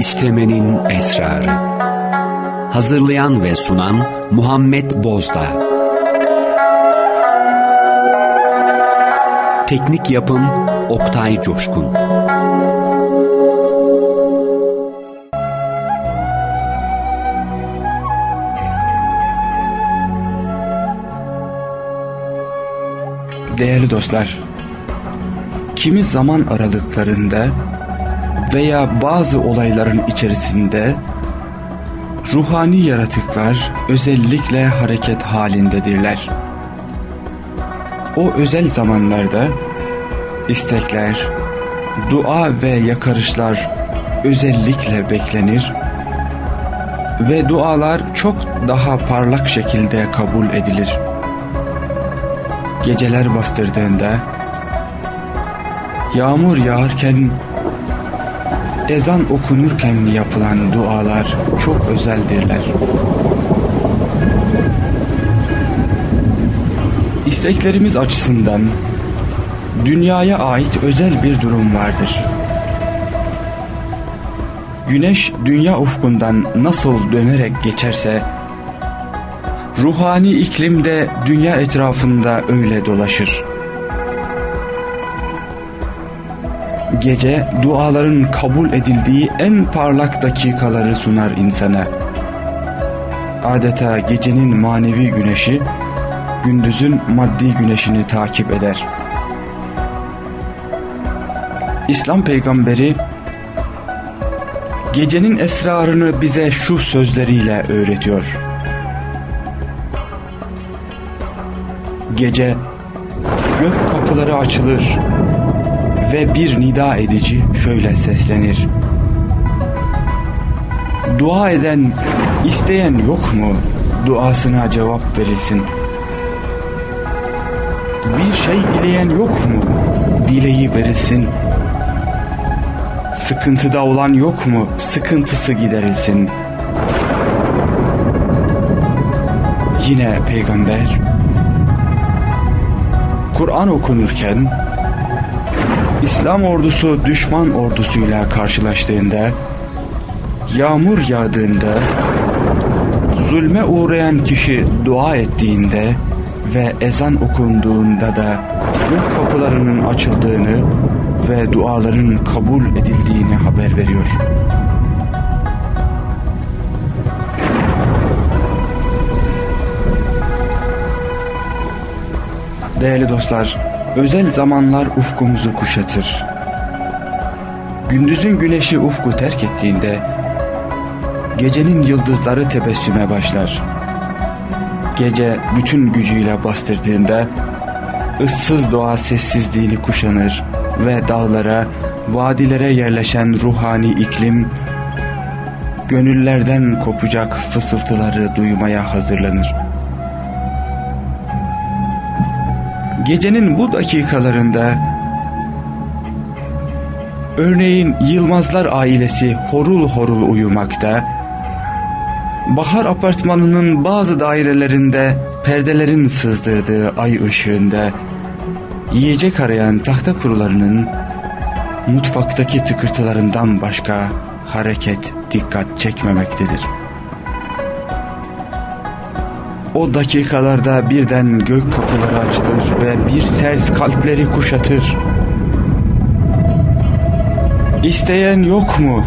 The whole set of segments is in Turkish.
İstemenin Esrarı. Hazırlayan ve sunan Muhammed Bozdağ. Teknik Yapım Oktay Coşkun. Değerli dostlar, kimi zaman aralıklarında veya bazı olayların içerisinde ruhani yaratıklar özellikle hareket halindedirler. O özel zamanlarda istekler, dua ve yakarışlar özellikle beklenir ve dualar çok daha parlak şekilde kabul edilir. Geceler bastırdığında, yağmur yağarken ezan okunurken yapılan dualar çok özeldirler. İsteklerimiz açısından dünyaya ait özel bir durum vardır. Güneş dünya ufkundan nasıl dönerek geçerse ruhani iklim de dünya etrafında öyle dolaşır. Gece duaların kabul edildiği en parlak dakikaları sunar insana. Adeta gecenin manevi güneşi gündüzün maddi güneşini takip eder. İslam peygamberi gecenin esrarını bize şu sözleriyle öğretiyor. Gece gök kapıları açılır ve bir nida edici şöyle seslenir. Dua eden, isteyen yok mu? Duasına cevap verilsin. Bir şey dileyen yok mu? Dileği verilsin. Sıkıntıda olan yok mu? Sıkıntısı giderilsin. Yine peygamber Kur'an okunurken İslam ordusu düşman ordusuyla karşılaştığında, yağmur yağdığında, zulme uğrayan kişi dua ettiğinde ve ezan okunduğunda da gök kapılarının açıldığını ve duaların kabul edildiğini haber veriyor. Değerli dostlar, özel zamanlar ufkumuzu kuşatır. Gündüzün güneşi ufku terk ettiğinde gecenin yıldızları tebessüme başlar. Gece bütün gücüyle bastırdığında ıssız doğa sessizliğini kuşanır ve dağlara, vadilere yerleşen ruhani iklim gönüllerden kopacak fısıltıları duymaya hazırlanır. Gecenin bu dakikalarında örneğin Yılmazlar ailesi horul horul uyumakta, bahar apartmanının bazı dairelerinde perdelerin sızdırdığı ay ışığında yiyecek arayan tahta kurularının mutfaktaki tıkırtılarından başka hareket dikkat çekmemektedir.'' O dakikalarda birden gök kapıları açılır ve bir ses kalpleri kuşatır. İsteyen yok mu?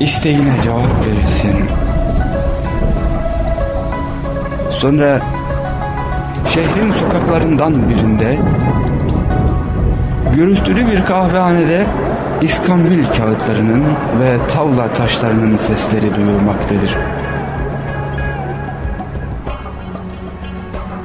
İsteğine cevap verirsin. Sonra şehrin sokaklarından birinde gürültülü bir kahvehanede İskambil kağıtlarının ve tavla taşlarının sesleri duyulmaktadır.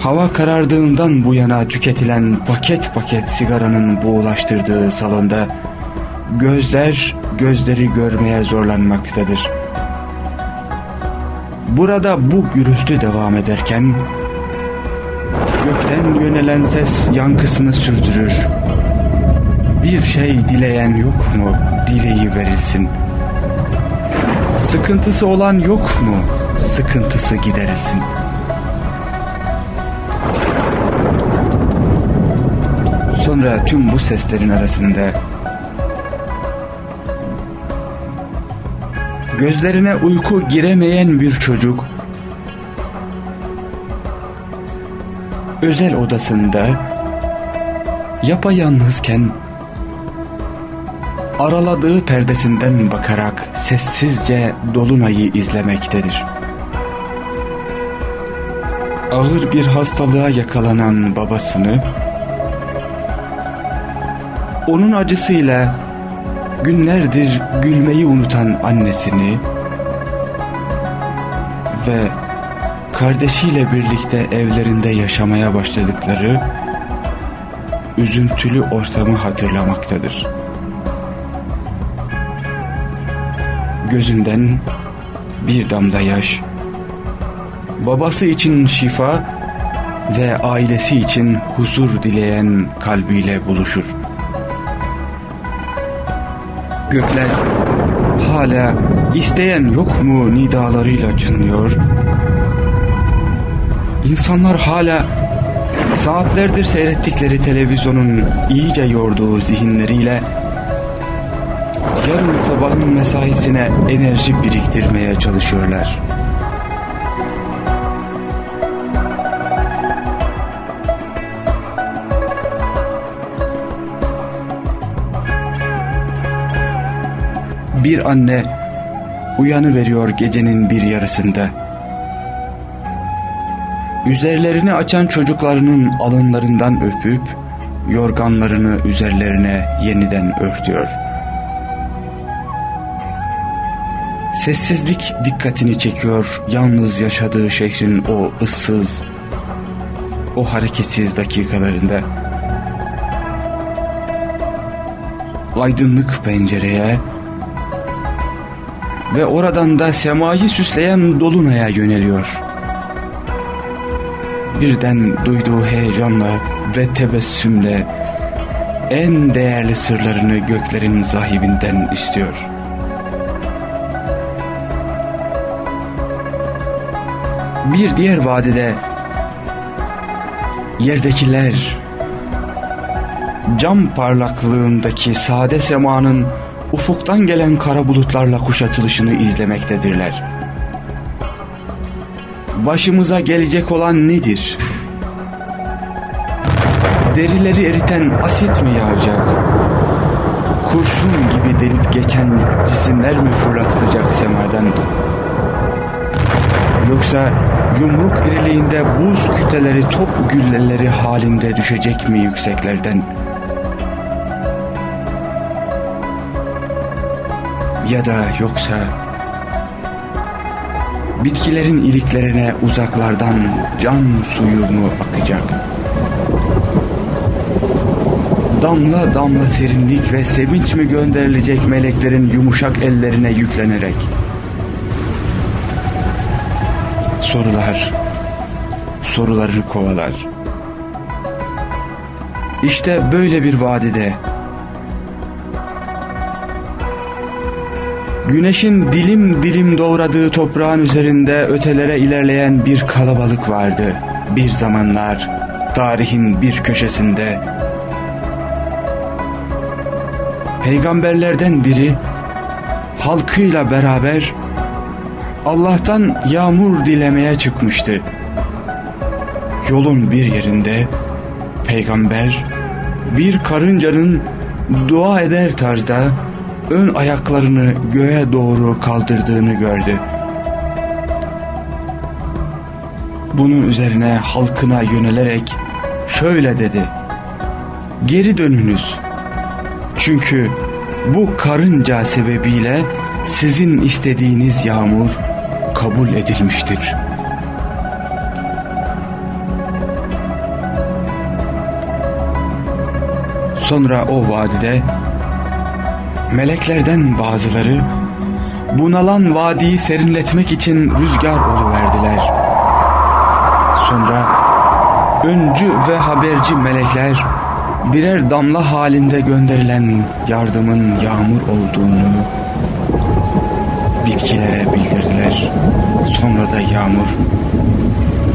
Hava karardığından bu yana tüketilen paket paket sigaranın buğulaştırdığı salonda gözler gözleri görmeye zorlanmaktadır. Burada bu gürültü devam ederken gökten yönelen ses yankısını sürdürür. Bir şey dileyen yok mu dileği verilsin. Sıkıntısı olan yok mu sıkıntısı giderilsin.'' Sonra tüm bu seslerin arasında gözlerine uyku giremeyen bir çocuk özel odasında yapayalnızken araladığı perdesinden bakarak sessizce dolunayı izlemektedir. Ağır bir hastalığa yakalanan babasını onun acısıyla günlerdir gülmeyi unutan annesini ve kardeşiyle birlikte evlerinde yaşamaya başladıkları üzüntülü ortamı hatırlamaktadır. Gözünden bir damla yaş, babası için şifa ve ailesi için huzur dileyen kalbiyle buluşur. Gökler hala isteyen yok mu nidalarıyla çınlıyor. İnsanlar hala saatlerdir seyrettikleri televizyonun iyice yorduğu zihinleriyle yarın sabahın mesaisine enerji biriktirmeye çalışıyorlar. Bir anne uyanı veriyor gecenin bir yarısında. Üzerlerini açan çocuklarının alınlarından öpüp yorganlarını üzerlerine yeniden örtüyor. Sessizlik dikkatini çekiyor yalnız yaşadığı şehrin o ıssız, o hareketsiz dakikalarında. Aydınlık pencereye ve oradan da semayı süsleyen dolunaya yöneliyor. Birden duyduğu heyecanla ve tebessümle en değerli sırlarını göklerin sahibinden istiyor. Bir diğer vadide yerdekiler cam parlaklığındaki sade semanın ufuktan gelen kara bulutlarla kuşatılışını izlemektedirler. Başımıza gelecek olan nedir? Derileri eriten asit mi yağacak? Kurşun gibi delip geçen cisimler mi fırlatılacak semadan? Yoksa yumruk iriliğinde buz kütleleri top gülleleri halinde düşecek mi yükseklerden? Ya da yoksa bitkilerin iliklerine uzaklardan can suyu mu akacak? Damla damla serinlik ve sevinç mi gönderilecek meleklerin yumuşak ellerine yüklenerek? Sorular, soruları kovalar. İşte böyle bir vadide Güneşin dilim dilim doğradığı toprağın üzerinde ötelere ilerleyen bir kalabalık vardı. Bir zamanlar tarihin bir köşesinde. Peygamberlerden biri halkıyla beraber Allah'tan yağmur dilemeye çıkmıştı. Yolun bir yerinde peygamber bir karıncanın dua eder tarzda ön ayaklarını göğe doğru kaldırdığını gördü. Bunun üzerine halkına yönelerek şöyle dedi. Geri dönünüz. Çünkü bu karınca sebebiyle sizin istediğiniz yağmur kabul edilmiştir. Sonra o vadide meleklerden bazıları bunalan vadiyi serinletmek için rüzgar verdiler. Sonra öncü ve haberci melekler birer damla halinde gönderilen yardımın yağmur olduğunu bitkilere bildirdiler. Sonra da yağmur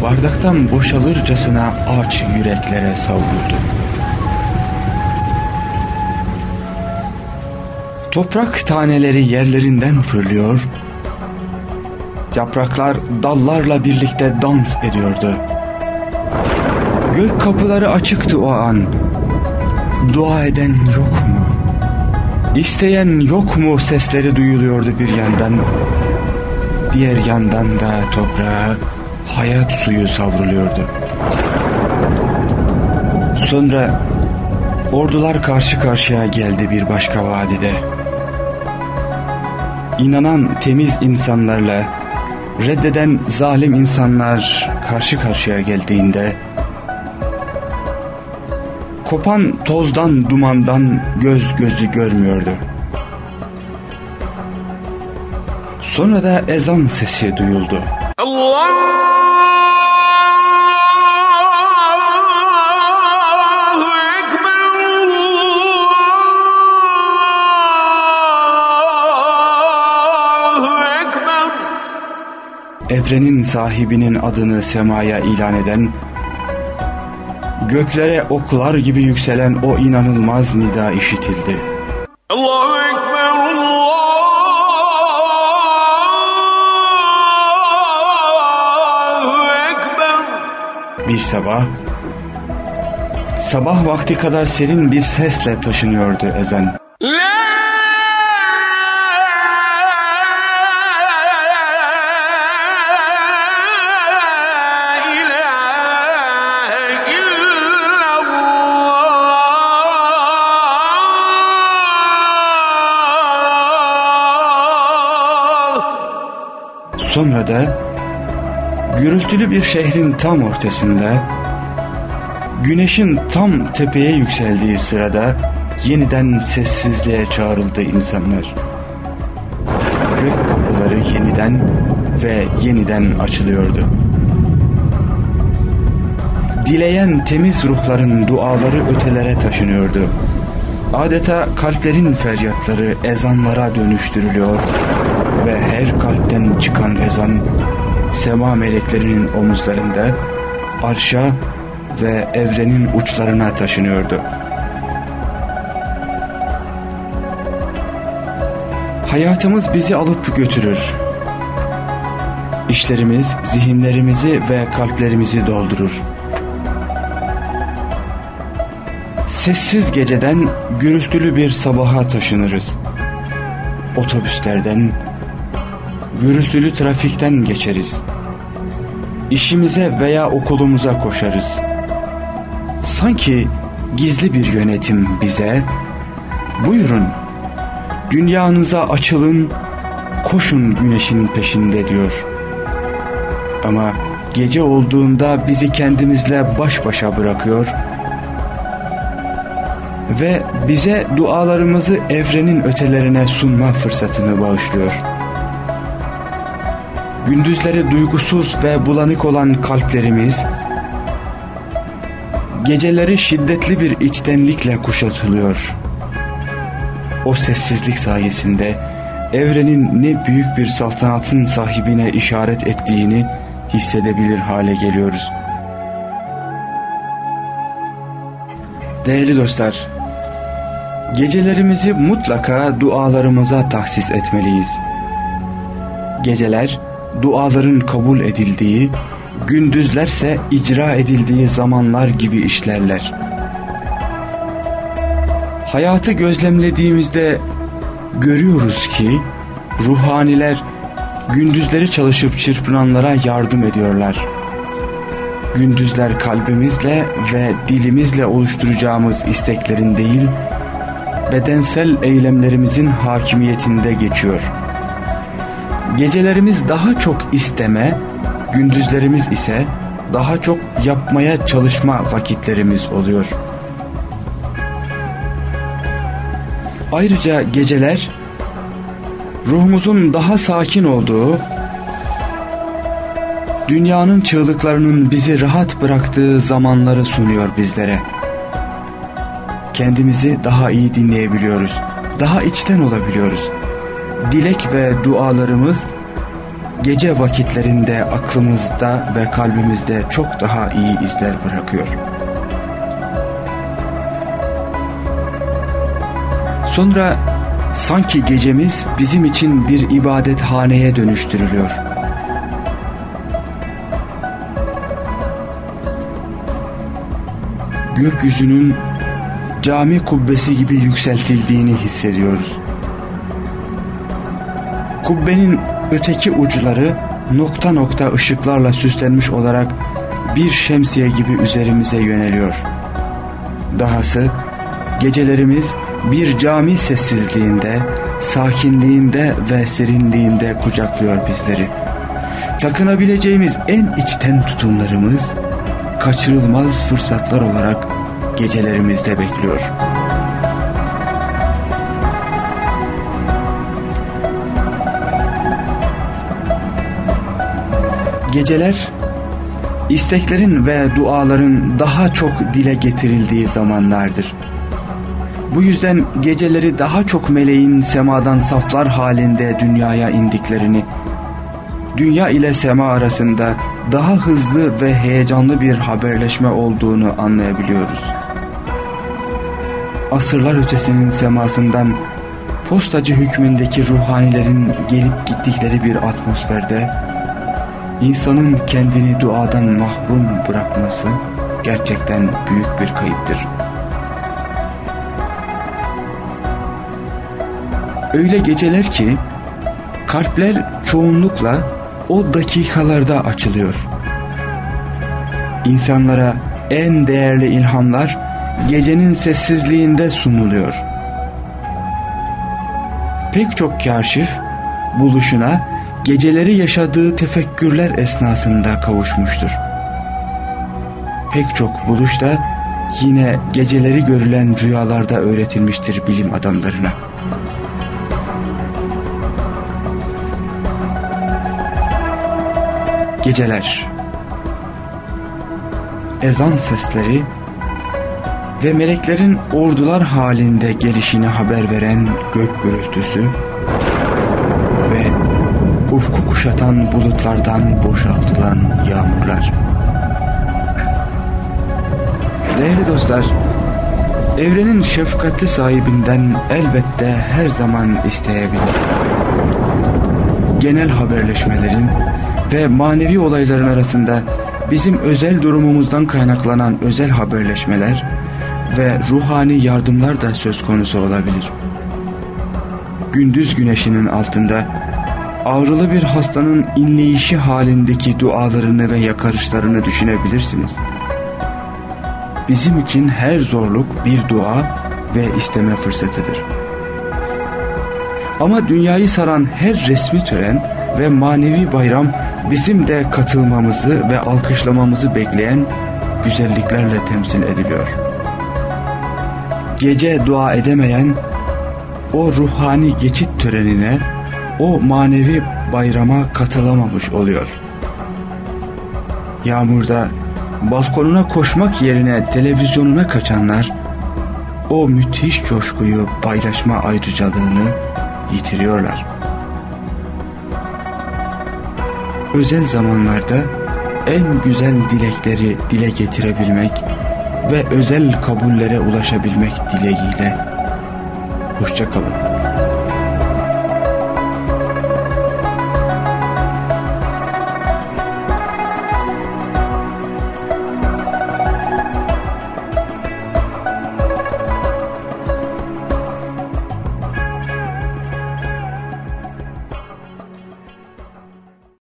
bardaktan boşalırcasına aç yüreklere savruldu. Toprak taneleri yerlerinden fırlıyor, Yapraklar dallarla birlikte dans ediyordu. Gök kapıları açıktı o an. Dua eden yok mu? İsteyen yok mu sesleri duyuluyordu bir yandan. Diğer yandan da toprağa hayat suyu savruluyordu. Sonra ordular karşı karşıya geldi bir başka vadide. İnanan temiz insanlarla reddeden zalim insanlar karşı karşıya geldiğinde kopan tozdan dumandan göz gözü görmüyordu. Sonra da ezan sesi duyuldu. Allah! Evrenin sahibinin adını semaya ilan eden, göklere oklar gibi yükselen o inanılmaz nida işitildi. Allahu Ekber, Allahu Ekber. Bir sabah, sabah vakti kadar serin bir sesle taşınıyordu ezan. Da gürültülü bir şehrin tam ortasında güneşin tam tepeye yükseldiği sırada yeniden sessizliğe çağrıldı insanlar. Gök kapıları yeniden ve yeniden açılıyordu. Dileyen temiz ruhların duaları ötelere taşınıyordu. Adeta kalplerin feryatları ezanlara dönüştürülüyor ve her kalpten çıkan ezan sema meleklerinin omuzlarında arşa ve evrenin uçlarına taşınıyordu. Hayatımız bizi alıp götürür. İşlerimiz zihinlerimizi ve kalplerimizi doldurur. Sessiz geceden gürültülü bir sabaha taşınırız. Otobüslerden, gürültülü trafikten geçeriz. İşimize veya okulumuza koşarız. Sanki gizli bir yönetim bize, buyurun dünyanıza açılın, koşun güneşin peşinde diyor. Ama gece olduğunda bizi kendimizle baş başa bırakıyor ve bize dualarımızı evrenin ötelerine sunma fırsatını bağışlıyor.'' Gündüzleri duygusuz ve bulanık olan kalplerimiz, geceleri şiddetli bir içtenlikle kuşatılıyor. O sessizlik sayesinde evrenin ne büyük bir saltanatın sahibine işaret ettiğini hissedebilir hale geliyoruz. Değerli dostlar, gecelerimizi mutlaka dualarımıza tahsis etmeliyiz. Geceler, duaların kabul edildiği, gündüzlerse icra edildiği zamanlar gibi işlerler. Hayatı gözlemlediğimizde görüyoruz ki ruhaniler gündüzleri çalışıp çırpınanlara yardım ediyorlar. Gündüzler kalbimizle ve dilimizle oluşturacağımız isteklerin değil, bedensel eylemlerimizin hakimiyetinde geçiyor.'' Gecelerimiz daha çok isteme, gündüzlerimiz ise daha çok yapmaya çalışma vakitlerimiz oluyor. Ayrıca geceler ruhumuzun daha sakin olduğu, dünyanın çığlıklarının bizi rahat bıraktığı zamanları sunuyor bizlere. Kendimizi daha iyi dinleyebiliyoruz, daha içten olabiliyoruz dilek ve dualarımız gece vakitlerinde aklımızda ve kalbimizde çok daha iyi izler bırakıyor. Sonra sanki gecemiz bizim için bir ibadethaneye dönüştürülüyor. Gökyüzünün cami kubbesi gibi yükseltildiğini hissediyoruz. Kubbenin öteki uçları nokta nokta ışıklarla süslenmiş olarak bir şemsiye gibi üzerimize yöneliyor. Dahası gecelerimiz bir cami sessizliğinde, sakinliğinde ve serinliğinde kucaklıyor bizleri. Takınabileceğimiz en içten tutumlarımız kaçırılmaz fırsatlar olarak gecelerimizde bekliyor. Geceler isteklerin ve duaların daha çok dile getirildiği zamanlardır. Bu yüzden geceleri daha çok meleğin semadan saflar halinde dünyaya indiklerini, dünya ile sema arasında daha hızlı ve heyecanlı bir haberleşme olduğunu anlayabiliyoruz. Asırlar ötesinin semasından postacı hükmündeki ruhanilerin gelip gittikleri bir atmosferde insanın kendini duadan mahrum bırakması gerçekten büyük bir kayıptır. Öyle geceler ki kalpler çoğunlukla o dakikalarda açılıyor. İnsanlara en değerli ilhamlar gecenin sessizliğinde sunuluyor. Pek çok kaşif buluşuna geceleri yaşadığı tefekkürler esnasında kavuşmuştur. Pek çok buluş da yine geceleri görülen rüyalarda öğretilmiştir bilim adamlarına. Geceler Ezan sesleri ve meleklerin ordular halinde gelişini haber veren gök gürültüsü ufku kuşatan bulutlardan boşaltılan yağmurlar. Değerli dostlar, evrenin şefkatli sahibinden elbette her zaman isteyebiliriz. Genel haberleşmelerin ve manevi olayların arasında bizim özel durumumuzdan kaynaklanan özel haberleşmeler ve ruhani yardımlar da söz konusu olabilir. Gündüz güneşinin altında ağrılı bir hastanın inleyişi halindeki dualarını ve yakarışlarını düşünebilirsiniz. Bizim için her zorluk bir dua ve isteme fırsatıdır. Ama dünyayı saran her resmi tören ve manevi bayram bizim de katılmamızı ve alkışlamamızı bekleyen güzelliklerle temsil ediliyor. Gece dua edemeyen o ruhani geçit törenine, o manevi bayrama katılamamış oluyor. Yağmurda balkonuna koşmak yerine televizyonuna kaçanlar o müthiş coşkuyu paylaşma ayrıcalığını yitiriyorlar. özel zamanlarda en güzel dilekleri dile getirebilmek ve özel kabullere ulaşabilmek dileğiyle. Hoşçakalın.